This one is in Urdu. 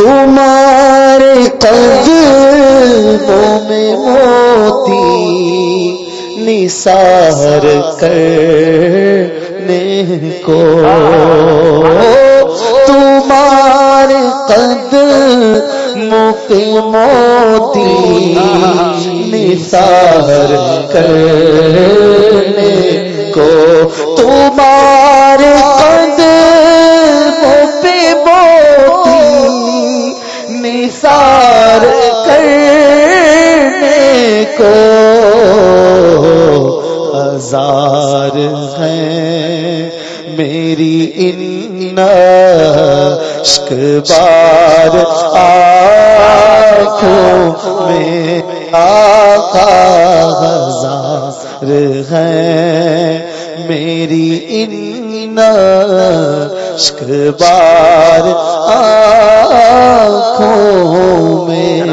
تمہارے قدموں میں موتی نثار کرنے کو تمہارے قدموں پہ موتی نثار کرنے کو تمہارے نثار کرنے کو ہزار ہیں میری ان بار آنکھوں میں آقا ہزار ہیں میری ان بار آنکھوں